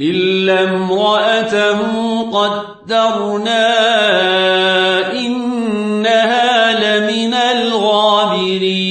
إلا امرأته قدرنا إنها لمن الغابرين